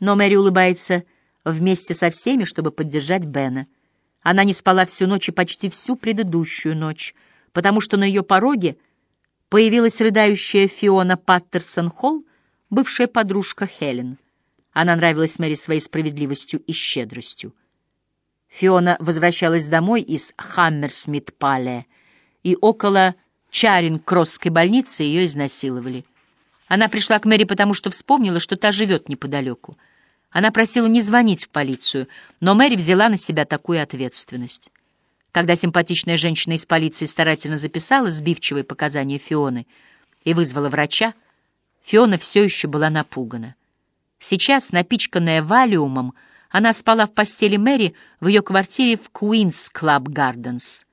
Но Мэри улыбается вместе со всеми, чтобы поддержать Бена. Она не спала всю ночь и почти всю предыдущую ночь, потому что на ее пороге появилась рыдающая Фиона Паттерсон-Холл, бывшая подружка Хелен. Она нравилась Мэри своей справедливостью и щедростью. Фиона возвращалась домой из Хаммерсмит-Пале, и около Чаринг-Кросской больницы ее изнасиловали. Она пришла к Мэри, потому что вспомнила, что та живет неподалеку. Она просила не звонить в полицию, но Мэри взяла на себя такую ответственность. Когда симпатичная женщина из полиции старательно записала сбивчивые показания Фионы и вызвала врача, Фиона все еще была напугана. Сейчас, напичканная валиумом, она спала в постели Мэри в ее квартире в Queen's Club Gardens.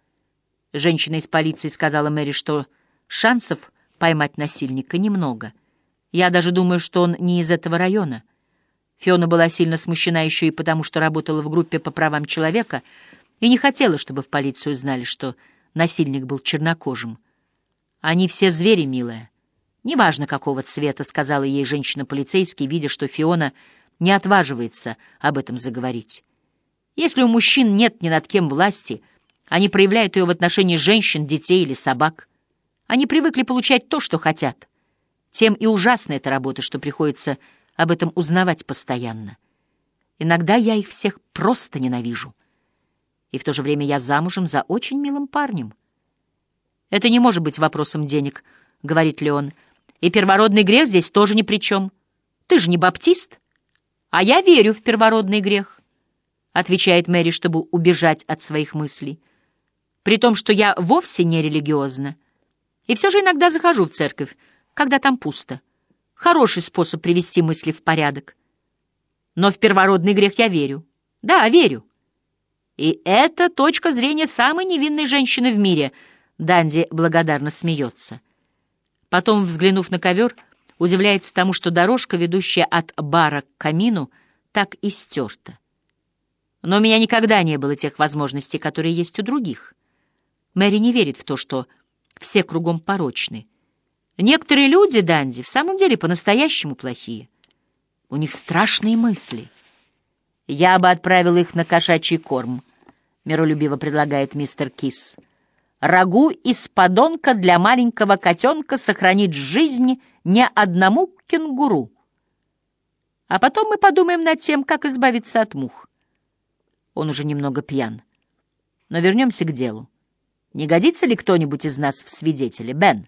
Женщина из полиции сказала Мэри, что шансов поймать насильника немного. Я даже думаю, что он не из этого района. Фиона была сильно смущена еще и потому, что работала в группе по правам человека и не хотела, чтобы в полицию знали, что насильник был чернокожим. «Они все звери, милая. Неважно, какого цвета», — сказала ей женщина-полицейский, видя, что Фиона не отваживается об этом заговорить. «Если у мужчин нет ни над кем власти, они проявляют ее в отношении женщин, детей или собак. Они привыкли получать то, что хотят. Тем и ужасна эта работа, что приходится об этом узнавать постоянно. Иногда я их всех просто ненавижу. И в то же время я замужем за очень милым парнем. «Это не может быть вопросом денег», — говорит Леон. «И первородный грех здесь тоже ни при чем. Ты же не баптист?» «А я верю в первородный грех», — отвечает Мэри, чтобы убежать от своих мыслей. «При том, что я вовсе не религиозна. И все же иногда захожу в церковь, когда там пусто. Хороший способ привести мысли в порядок. Но в первородный грех я верю. Да, верю. И это точка зрения самой невинной женщины в мире. Данди благодарно смеется. Потом, взглянув на ковер, удивляется тому, что дорожка, ведущая от бара к камину, так и стерта. Но у меня никогда не было тех возможностей, которые есть у других. Мэри не верит в то, что все кругом порочны. Некоторые люди, Данди, в самом деле по-настоящему плохие. У них страшные мысли. Я бы отправил их на кошачий корм, миролюбиво предлагает мистер Кис. Рагу из подонка для маленького котенка сохранит жизнь не одному кенгуру. А потом мы подумаем над тем, как избавиться от мух. Он уже немного пьян. Но вернемся к делу. Не годится ли кто-нибудь из нас в свидетели, Бен?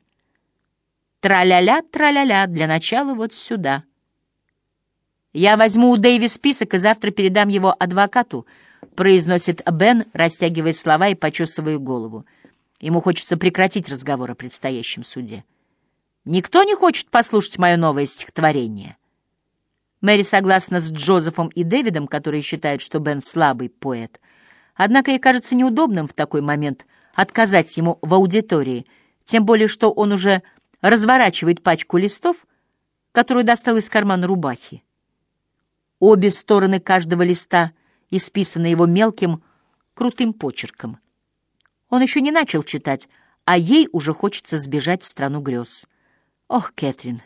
Тра-ля-ля, тра-ля-ля, для начала вот сюда. Я возьму у Дэйви список и завтра передам его адвокату, произносит Бен, растягивая слова и почесывая голову. Ему хочется прекратить разговор о предстоящем суде. Никто не хочет послушать мое новое стихотворение. Мэри согласна с Джозефом и Дэвидом, которые считают, что Бен слабый поэт. Однако ей кажется неудобным в такой момент отказать ему в аудитории, тем более что он уже разворачивает пачку листов, которую достал из кармана рубахи. Обе стороны каждого листа исписаны его мелким, крутым почерком. Он еще не начал читать, а ей уже хочется сбежать в страну грез. Ох, Кэтрин,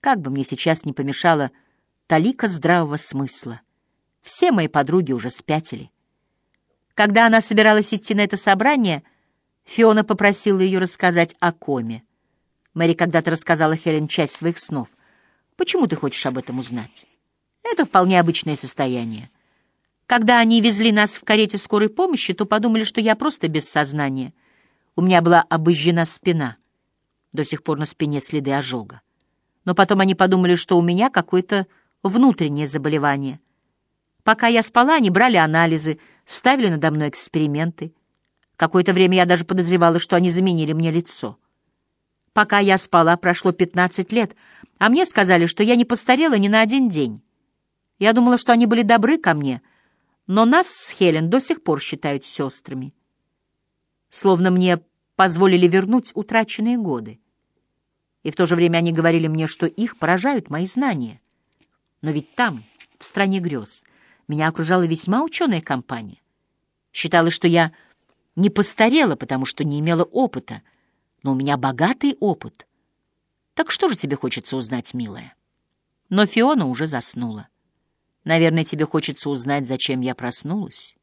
как бы мне сейчас не помешала талика здравого смысла. Все мои подруги уже спятили. Когда она собиралась идти на это собрание, Фиона попросила ее рассказать о коме. Мэри когда-то рассказала Хелен часть своих снов. Почему ты хочешь об этом узнать? Это вполне обычное состояние. Когда они везли нас в карете скорой помощи, то подумали, что я просто без сознания. У меня была обожжена спина. До сих пор на спине следы ожога. Но потом они подумали, что у меня какое-то внутреннее заболевание. Пока я спала, они брали анализы, ставили надо мной эксперименты. Какое-то время я даже подозревала, что они заменили мне лицо. Пока я спала, прошло 15 лет, а мне сказали, что я не постарела ни на один день. Я думала, что они были добры ко мне, но нас с Хелен до сих пор считают сестрами. Словно мне позволили вернуть утраченные годы. И в то же время они говорили мне, что их поражают мои знания. Но ведь там, в стране грез, меня окружала весьма ученая компания. Считалось, что я не постарела, потому что не имела опыта, но у меня богатый опыт. Так что же тебе хочется узнать, милая? Но Фиона уже заснула. Наверное, тебе хочется узнать, зачем я проснулась.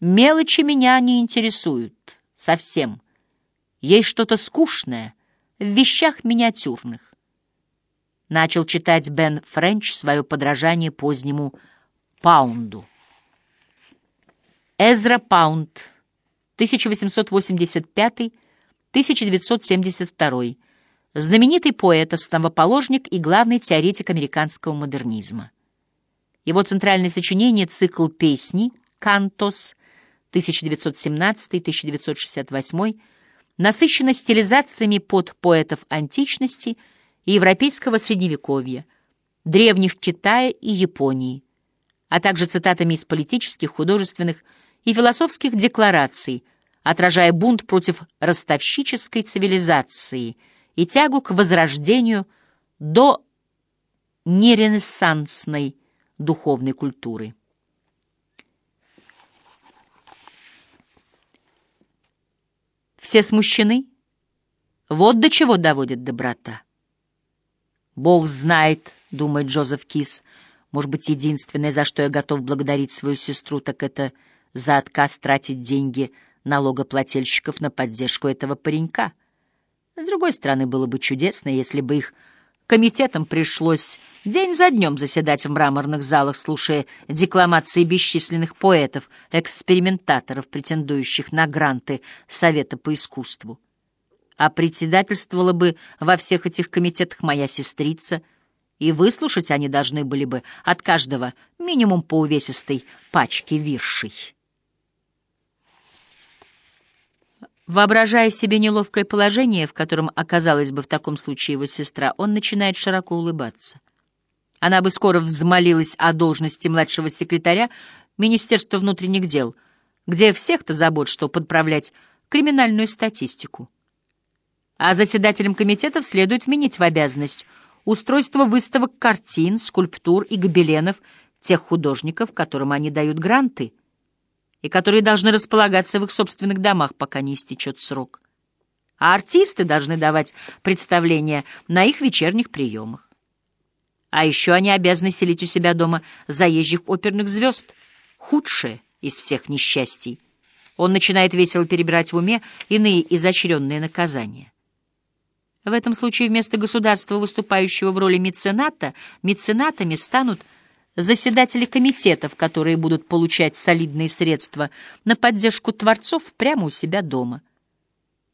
Мелочи меня не интересуют. Совсем. Есть что-то скучное в вещах миниатюрных. Начал читать Бен Френч свое подражание позднему Паунду. Эзра Паунд, 1885-1972, знаменитый поэт, основоположник и главный теоретик американского модернизма. Его центральное сочинение — цикл песни «Кантос» 1917-1968, насыщено стилизациями под поэтов античности и европейского средневековья, древних Китая и Японии, а также цитатами из политических, художественных и философских деклараций, отражая бунт против ростовщической цивилизации и тягу к возрождению до неренессансной духовной культуры. Все смущены? Вот до чего доводит доброта. «Бог знает», — думает Джозеф Кис, — «может быть, единственное, за что я готов благодарить свою сестру, так это за отказ тратить деньги налогоплательщиков на поддержку этого паренька. С другой стороны, было бы чудесно, если бы их комитетам пришлось день за днем заседать в мраморных залах, слушая декламации бесчисленных поэтов, экспериментаторов, претендующих на гранты Совета по искусству. А председательствовала бы во всех этих комитетах моя сестрица, и выслушать они должны были бы от каждого минимум по увесистой пачке виршей. Воображая себе неловкое положение, в котором оказалась бы в таком случае его сестра, он начинает широко улыбаться. Она бы скоро взмолилась о должности младшего секретаря Министерства внутренних дел, где всех-то забот, что подправлять криминальную статистику. А заседателям комитетов следует вменить в обязанность устройство выставок картин, скульптур и гобеленов тех художников, которым они дают гранты — и которые должны располагаться в их собственных домах, пока не истечет срок. А артисты должны давать представления на их вечерних приемах. А еще они обязаны селить у себя дома заезжих оперных звезд, худшее из всех несчастий. Он начинает весело перебирать в уме иные изощренные наказания. В этом случае вместо государства, выступающего в роли мецената, меценатами станут – заседатели комитетов, которые будут получать солидные средства на поддержку творцов прямо у себя дома.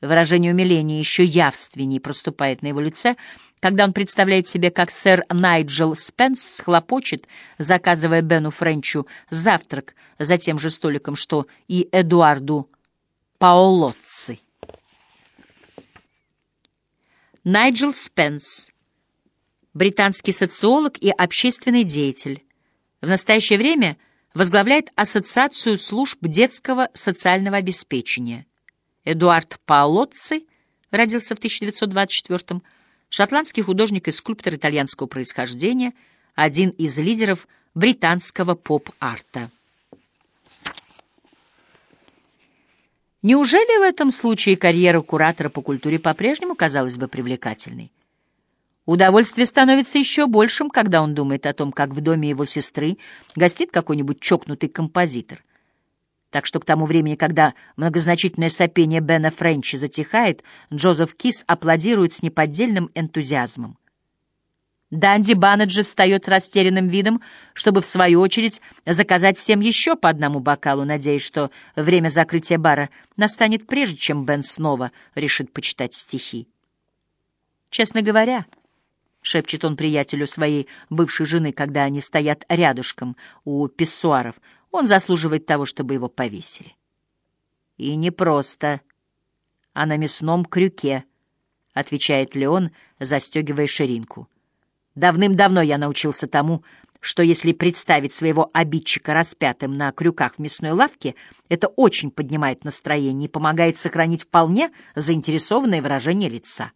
Выражение умиления еще явственнее проступает на его лице, когда он представляет себе, как сэр Найджел Спенс хлопочет, заказывая Бену Френчу завтрак за тем же столиком, что и Эдуарду Паолоцци. Найджел Спенс, британский социолог и общественный деятель, в настоящее время возглавляет Ассоциацию служб детского социального обеспечения. Эдуард Паолоцци родился в 1924 шотландский художник и скульптор итальянского происхождения, один из лидеров британского поп-арта. Неужели в этом случае карьера куратора по культуре по-прежнему казалась бы привлекательной? Удовольствие становится еще большим, когда он думает о том, как в доме его сестры гостит какой-нибудь чокнутый композитор. Так что к тому времени, когда многозначительное сопение Бена Френча затихает, Джозеф Кис аплодирует с неподдельным энтузиазмом. Данди Баннеджи встает с растерянным видом, чтобы, в свою очередь, заказать всем еще по одному бокалу, надеясь, что время закрытия бара настанет прежде, чем Бен снова решит почитать стихи. Честно говоря, шепчет он приятелю своей бывшей жены, когда они стоят рядышком у писсуаров. Он заслуживает того, чтобы его повесили. И не просто, а на мясном крюке, отвечает Леон, застегивая ширинку. Давным-давно я научился тому, что если представить своего обидчика распятым на крюках в мясной лавке, это очень поднимает настроение и помогает сохранить вполне заинтересованное выражение лица.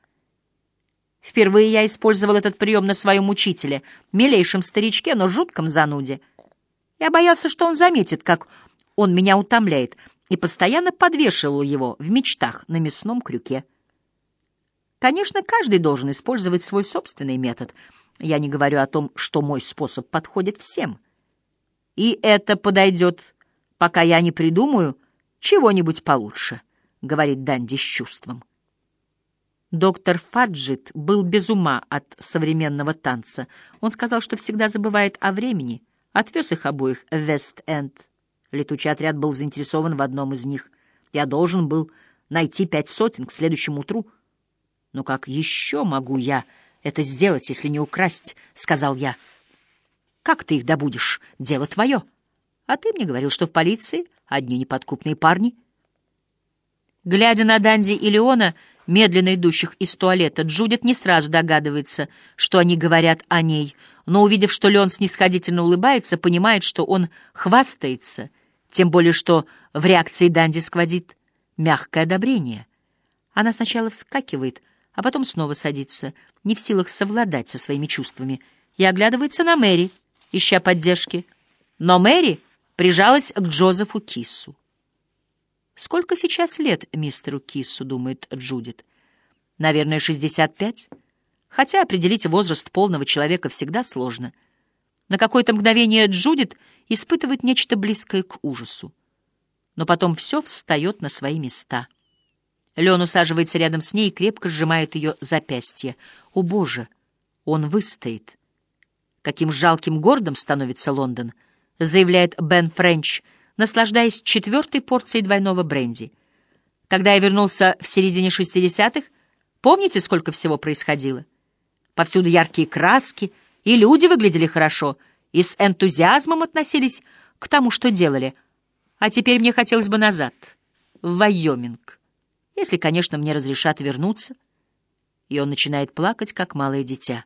Впервые я использовал этот прием на своем учителе, милейшем старичке, но жутком зануде. Я боялся, что он заметит, как он меня утомляет, и постоянно подвешивал его в мечтах на мясном крюке. Конечно, каждый должен использовать свой собственный метод, Я не говорю о том, что мой способ подходит всем. И это подойдет, пока я не придумаю чего-нибудь получше, — говорит Данди с чувством. Доктор Фаджит был без ума от современного танца. Он сказал, что всегда забывает о времени. Отвез их обоих в Вест-Энд. Летучий отряд был заинтересован в одном из них. Я должен был найти пять сотен к следующему утру. Но как еще могу я это сделать, если не украсть, — сказал я. Как ты их добудешь? Дело твое. А ты мне говорил, что в полиции одни неподкупные парни. Глядя на Данди и Леона, медленно идущих из туалета, Джудит не сразу догадывается, что они говорят о ней, но, увидев, что Леон снисходительно улыбается, понимает, что он хвастается, тем более, что в реакции Данди сквозит мягкое одобрение. Она сначала вскакивает, а потом снова садится, не в силах совладать со своими чувствами, и оглядывается на Мэри, ища поддержки. Но Мэри прижалась к Джозефу Киссу. «Сколько сейчас лет мистеру Киссу?» — думает Джудит. «Наверное, шестьдесят пять. Хотя определить возраст полного человека всегда сложно. На какое-то мгновение Джудит испытывает нечто близкое к ужасу но потом все встает на свои места. Лен усаживается рядом с ней и крепко сжимает ее запястье. О, Боже! Он выстоит. Каким жалким городом становится Лондон, заявляет Бен Френч, наслаждаясь четвертой порцией двойного бренди. Когда я вернулся в середине шестидесятых, помните, сколько всего происходило? Повсюду яркие краски, и люди выглядели хорошо, и с энтузиазмом относились к тому, что делали — а теперь мне хотелось бы назад, в Вайоминг, если, конечно, мне разрешат вернуться. И он начинает плакать, как малое дитя.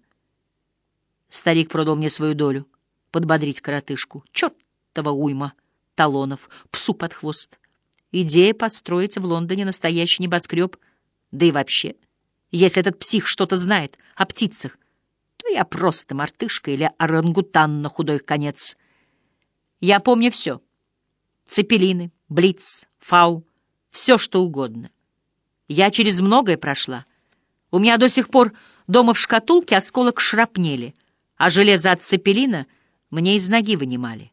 Старик продал мне свою долю, подбодрить коротышку. Чёртова уйма талонов, псу под хвост. Идея построить в Лондоне настоящий небоскреб, да и вообще, если этот псих что-то знает о птицах, то я просто мартышка или орангутан на худой конец. Я помню все — Цепелины, Блиц, Фау, все что угодно. Я через многое прошла. У меня до сих пор дома в шкатулке осколок шрапнели, а железо от цепелина мне из ноги вынимали.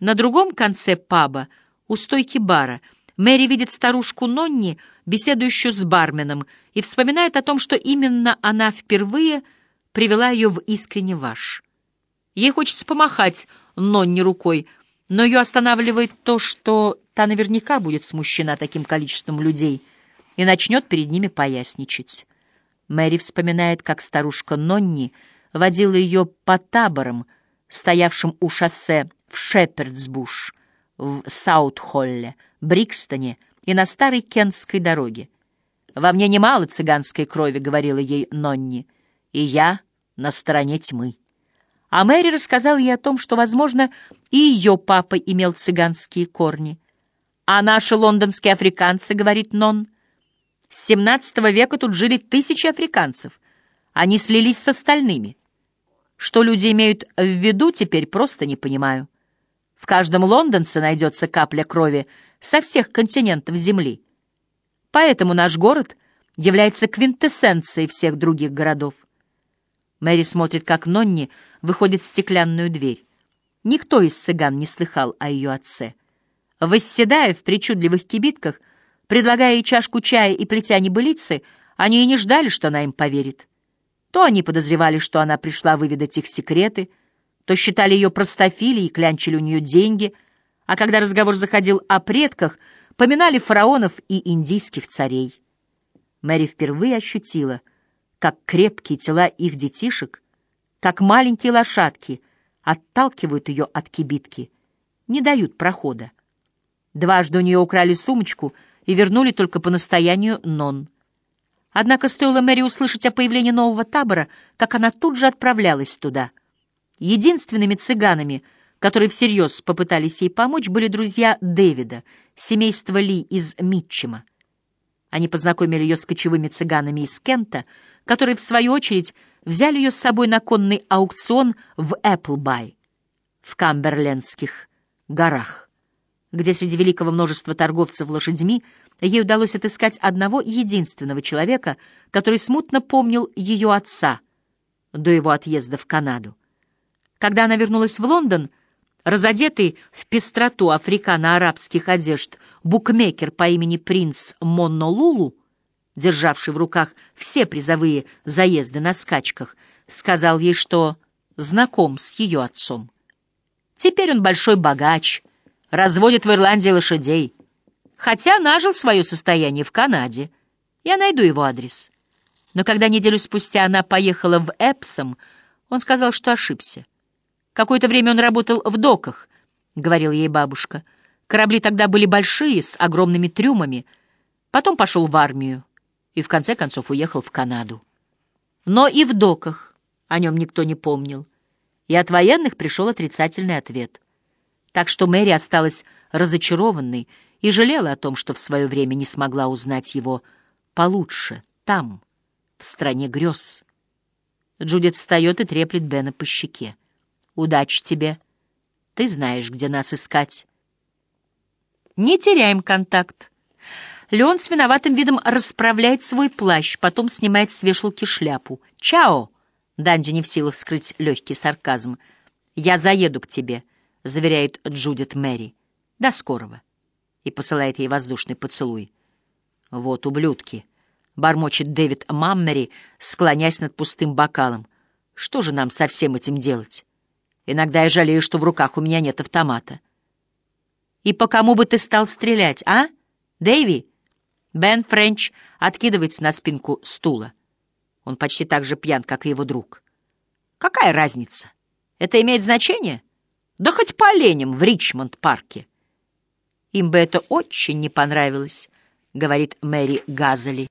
На другом конце паба, у стойки бара, Мэри видит старушку Нонни, беседующую с барменом, и вспоминает о том, что именно она впервые привела ее в искренне ваш. Ей хочется помахать Нонни рукой — но ее останавливает то, что та наверняка будет смущена таким количеством людей и начнет перед ними поясничать. Мэри вспоминает, как старушка Нонни водила ее по таборам, стоявшим у шоссе в Шепердсбуш, в Саутхолле, Брикстоне и на старой Кентской дороге. «Во мне немало цыганской крови», — говорила ей Нонни, — «и я на стороне тьмы». А Мэри рассказал ей о том, что, возможно, и ее папа имел цыганские корни. А наши лондонские африканцы, говорит Нон, с XVII века тут жили тысячи африканцев. Они слились с остальными. Что люди имеют в виду, теперь просто не понимаю. В каждом лондонце найдется капля крови со всех континентов Земли. Поэтому наш город является квинтэссенцией всех других городов. Мэри смотрит, как Нонни выходит в стеклянную дверь. Никто из цыган не слыхал о ее отце. Восседая в причудливых кибитках, предлагая ей чашку чая и плетя небылицы, они и не ждали, что она им поверит. То они подозревали, что она пришла выведать их секреты, то считали ее простофилей и клянчили у нее деньги, а когда разговор заходил о предках, поминали фараонов и индийских царей. Мэри впервые ощутила, как крепкие тела их детишек, как маленькие лошадки отталкивают ее от кибитки, не дают прохода. Дважды у нее украли сумочку и вернули только по настоянию Нон. Однако стоило Мэри услышать о появлении нового табора, как она тут же отправлялась туда. Единственными цыганами, которые всерьез попытались ей помочь, были друзья Дэвида, семейство Ли из Митчема. Они познакомили ее с кочевыми цыганами из Кента — которые, в свою очередь, взяли ее с собой на конный аукцион в Эпплбай, в Камберлендских горах, где среди великого множества торговцев лошадьми ей удалось отыскать одного единственного человека, который смутно помнил ее отца, до его отъезда в Канаду. Когда она вернулась в Лондон, разодетый в пестроту африкано-арабских одежд букмекер по имени принц Моннолулу, державший в руках все призовые заезды на скачках, сказал ей, что знаком с ее отцом. Теперь он большой богач, разводит в Ирландии лошадей, хотя нажил свое состояние в Канаде. Я найду его адрес. Но когда неделю спустя она поехала в Эпсом, он сказал, что ошибся. Какое-то время он работал в доках, — говорила ей бабушка. Корабли тогда были большие, с огромными трюмами. Потом пошел в армию и в конце концов уехал в Канаду. Но и в доках о нем никто не помнил, и от военных пришел отрицательный ответ. Так что Мэри осталась разочарованной и жалела о том, что в свое время не смогла узнать его получше, там, в стране грез. Джудит встает и треплет Бена по щеке. «Удачи тебе. Ты знаешь, где нас искать». Не теряем контакт. Леон с виноватым видом расправляет свой плащ, потом снимает с вешалки шляпу. «Чао!» Данди не в силах скрыть легкий сарказм. «Я заеду к тебе», — заверяет Джудит Мэри. «До скорого» и посылает ей воздушный поцелуй. «Вот ублюдки!» — бормочет Дэвид Маммери, склоняясь над пустым бокалом. «Что же нам со всем этим делать? Иногда я жалею, что в руках у меня нет автомата». «И по кому бы ты стал стрелять, а, Дэйви?» Бен Френч откидывается на спинку стула. Он почти так же пьян, как и его друг. «Какая разница? Это имеет значение? Да хоть по оленям в Ричмонд-парке». Им бы это очень не понравилось, говорит Мэри Газели.